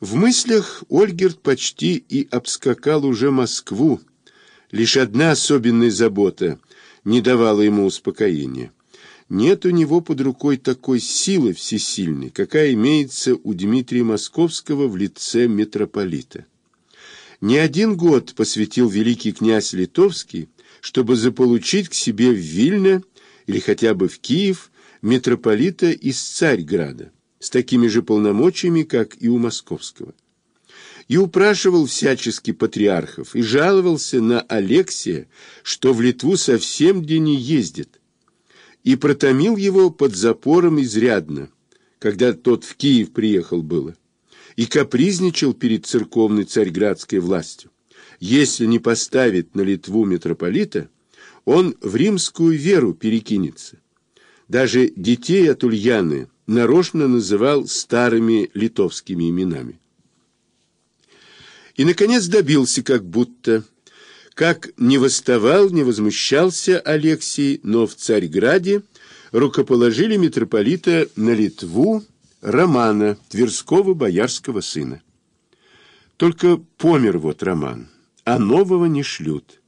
В мыслях Ольгерт почти и обскакал уже Москву. Лишь одна особенная забота не давала ему успокоения. Нет у него под рукой такой силы всесильной, какая имеется у Дмитрия Московского в лице митрополита. Не один год посвятил великий князь Литовский, чтобы заполучить к себе в Вильно или хотя бы в Киев митрополита из Царьграда с такими же полномочиями, как и у московского. И упрашивал всячески патриархов, и жаловался на Алексия, что в Литву совсем где не ездит, и протомил его под запором изрядно, когда тот в Киев приехал было, и капризничал перед церковной царьградской властью. Если не поставит на Литву митрополита, он в римскую веру перекинется. Даже детей от Ульяны нарочно называл старыми литовскими именами. И, наконец, добился как будто, как не восставал, не возмущался Алексий, но в Царьграде рукоположили митрополита на Литву Романа, Тверского боярского сына. Только помер вот Роман, а нового не шлют.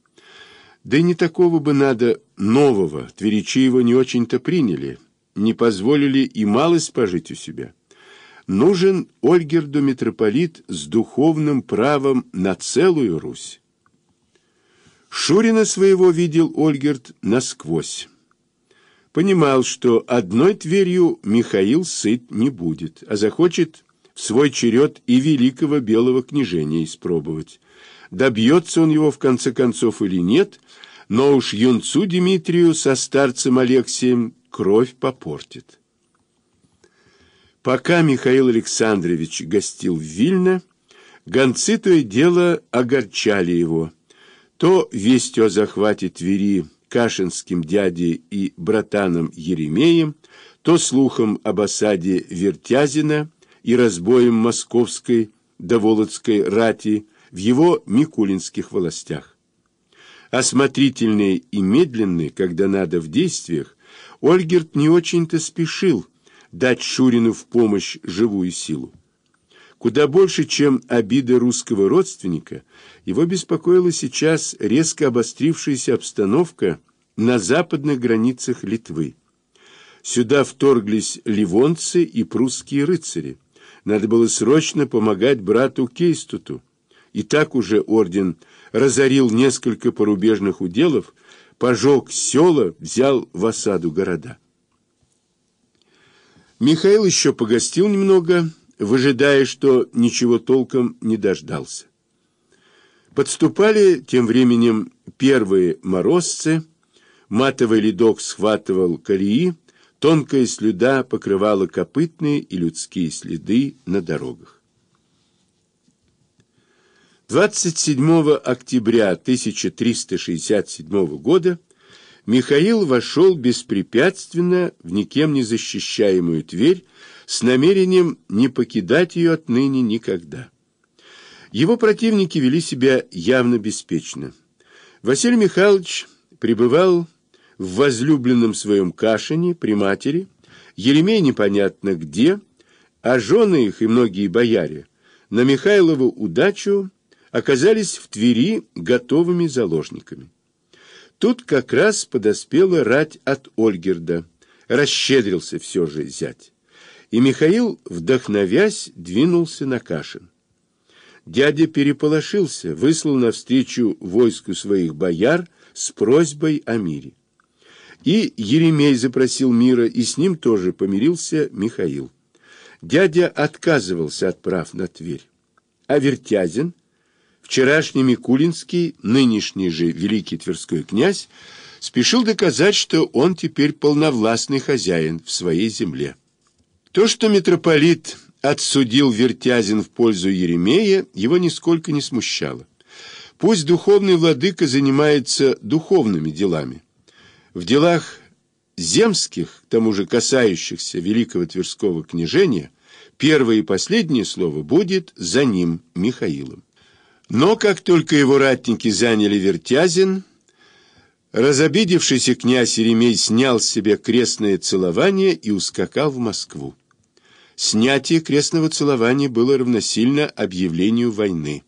Да и не такого бы надо нового, тверичи его не очень-то приняли, не позволили и малость пожить у себя. Нужен Ольгерду митрополит с духовным правом на целую Русь. Шурина своего видел Ольгерд насквозь. Понимал, что одной Тверью Михаил сыт не будет, а захочет в свой черед и великого белого княжения испробовать. Добьется он его в конце концов или нет, но уж юнцу Дмитрию со старцем Алексием кровь попортит. Пока Михаил Александрович гостил в Вильно, гонцы то и дело огорчали его. То вестью о захвате Твери Кашинским дядей и братаном Еремеем, то слухом об осаде Вертязина и разбоем московской доволоцкой рати в его микулинских властях. Осмотрительный и медленный, когда надо в действиях, Ольгерт не очень-то спешил дать Шурину в помощь живую силу. Куда больше, чем обида русского родственника, его беспокоила сейчас резко обострившаяся обстановка на западных границах Литвы. Сюда вторглись ливонцы и прусские рыцари. Надо было срочно помогать брату Кейстуту. И так уже орден разорил несколько порубежных уделов, пожег села, взял в осаду города. Михаил еще погостил немного, выжидая, что ничего толком не дождался. Подступали тем временем первые морозцы, матовый ледок схватывал колеи, тонкая слюда покрывала копытные и людские следы на дорогах. 27 октября 1367 года Михаил вошел беспрепятственно в никем не защищаемую Тверь с намерением не покидать ее отныне никогда. Его противники вели себя явно беспечно. Василий Михайлович пребывал в возлюбленном своем Кашине при матери, Еремей непонятно где, а жены их и многие бояре на Михайлову удачу оказались в Твери готовыми заложниками. Тут как раз подоспела рать от Ольгерда, расщедрился все же зять. И Михаил, вдохновясь, двинулся на Кашин. Дядя переполошился, выслал навстречу войску своих бояр с просьбой о мире. И Еремей запросил мира, и с ним тоже помирился Михаил. Дядя отказывался от прав на Тверь. А Вертязин Вчерашний Микулинский, нынешний же великий Тверской князь, спешил доказать, что он теперь полновластный хозяин в своей земле. То, что митрополит отсудил Вертязин в пользу Еремея, его нисколько не смущало. Пусть духовный владыка занимается духовными делами. В делах земских, к тому же касающихся великого Тверского княжения, первое и последнее слово будет за ним, Михаилом. Но как только его ратники заняли Вертязин, разобидевшийся князь Еремей снял с себя крестное целование и ускакал в Москву. Снятие крестного целования было равносильно объявлению войны.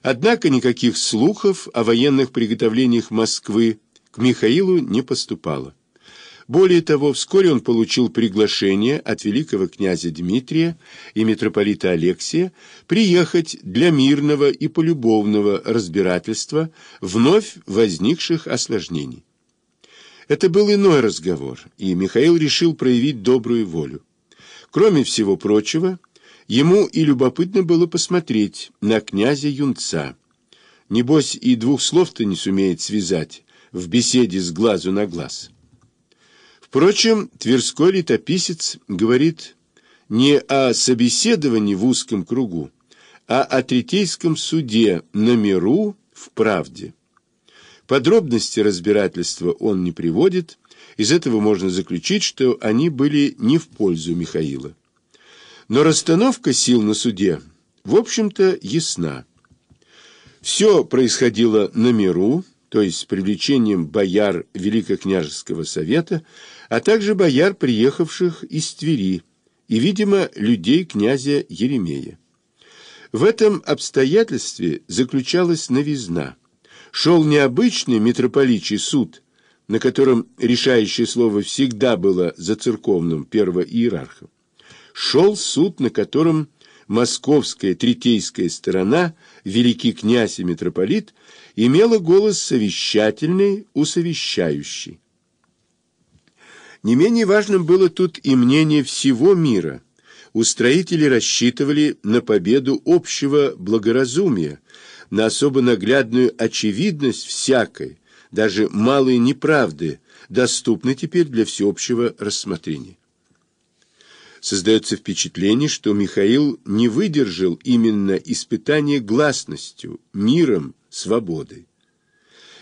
Однако никаких слухов о военных приготовлениях Москвы к Михаилу не поступало. Более того, вскоре он получил приглашение от великого князя Дмитрия и митрополита Алексия приехать для мирного и полюбовного разбирательства вновь возникших осложнений. Это был иной разговор, и Михаил решил проявить добрую волю. Кроме всего прочего, ему и любопытно было посмотреть на князя Юнца. Небось, и двух слов-то не сумеет связать в беседе с глазу на глаз. Впрочем, Тверской летописец говорит не о собеседовании в узком кругу, а о третейском суде на миру в правде. Подробности разбирательства он не приводит, из этого можно заключить, что они были не в пользу Михаила. Но расстановка сил на суде, в общем-то, ясна. Все происходило на миру, то есть с привлечением бояр Великокняжеского совета, а также бояр, приехавших из Твери, и, видимо, людей князя Еремея. В этом обстоятельстве заключалась новизна. Шел необычный митрополичий суд, на котором решающее слово всегда было за церковным первоиерархом. Шел суд, на котором московская третейская сторона, великий князь и митрополит, имела голос совещательный, усовещающий. Не менее важным было тут и мнение всего мира. Устроители рассчитывали на победу общего благоразумия, на особо наглядную очевидность всякой, даже малой неправды, доступной теперь для всеобщего рассмотрения. Создается впечатление, что Михаил не выдержал именно испытания гласностью, миром, свободой.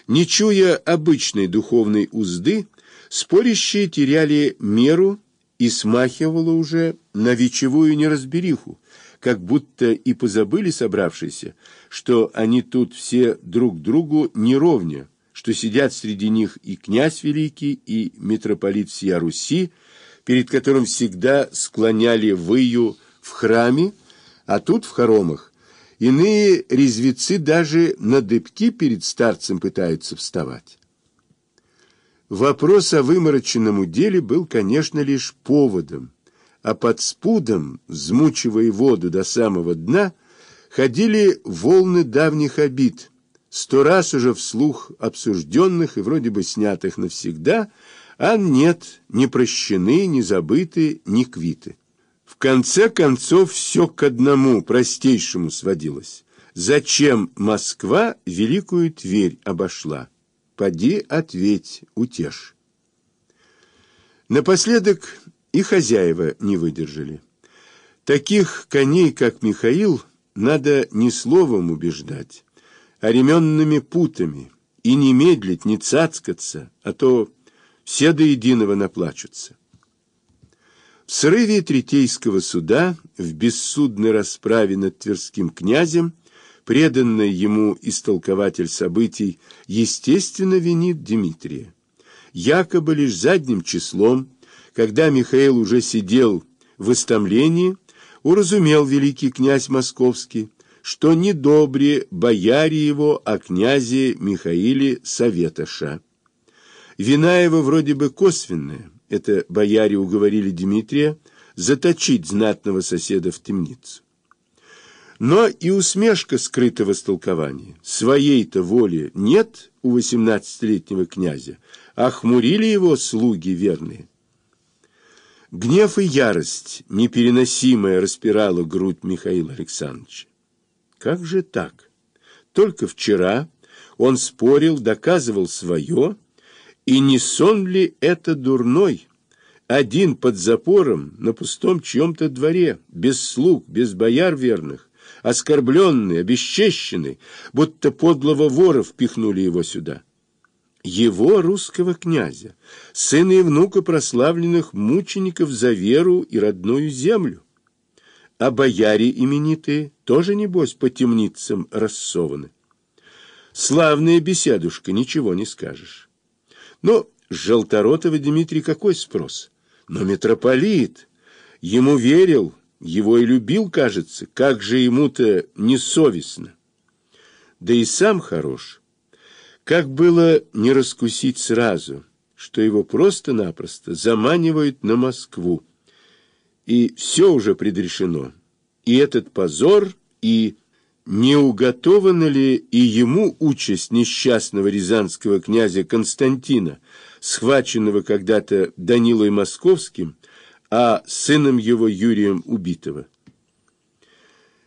Не чуя обычной духовной узды, спорящие теряли меру и смахивало уже на вечевую неразбериху, как будто и позабыли собравшиеся, что они тут все друг другу не ровня, что сидят среди них и князь великий, и митрополит всея Руси, перед которым всегда склоняли выю в храме, а тут в хоромах иные резвецы даже на дыбки перед старцем пытаются вставать. Вопрос о вымороченном деле был, конечно, лишь поводом, а под спудом, взмучивая воду до самого дна, ходили волны давних обид, сто раз уже вслух обсужденных и вроде бы снятых навсегда, а нет, не прощены, не забыты, не квиты. В конце концов все к одному простейшему сводилось. Зачем Москва великую Тверь обошла? Поди ответь, утешь. Напоследок и хозяева не выдержали. Таких коней, как Михаил, надо не словом убеждать, а ременными путами, и не медлить, не цацкаться, а то все до единого наплачутся. В срыве Третейского суда, в бессудной расправе над Тверским князем, преданный ему истолкователь событий, естественно, винит Дмитрия. Якобы лишь задним числом, когда Михаил уже сидел в истомлении, уразумел великий князь московский, что недобре бояре его о князе Михаиле Советоша. Вина его вроде бы косвенная, это бояре уговорили Дмитрия заточить знатного соседа в темницу. Но и усмешка скрытого истолкования. Своей-то воли нет у восемнадцатилетнего князя, а его слуги верные. Гнев и ярость непереносимая распирала грудь Михаила Александровича. Как же так? Только вчера он спорил, доказывал свое, и не сон ли это дурной? Один под запором на пустом чьем-то дворе, без слуг, без бояр верных, оскорбленный, обесчещенный, будто подлого вора впихнули его сюда. Его, русского князя, сына и внука прославленных мучеников за веру и родную землю. А бояре именитые тоже, небось, по темницам рассованы. Славная беседушка, ничего не скажешь. Но с Желторотова Дмитрий какой спрос? Но митрополит, Ему верил, его и любил, кажется, как же ему-то несовестно. Да и сам хорош. Как было не раскусить сразу, что его просто-напросто заманивают на Москву. И все уже предрешено. И этот позор, и не уготована ли и ему участь несчастного рязанского князя Константина, схваченного когда-то Данилой Московским, а сыном его Юрием убитого?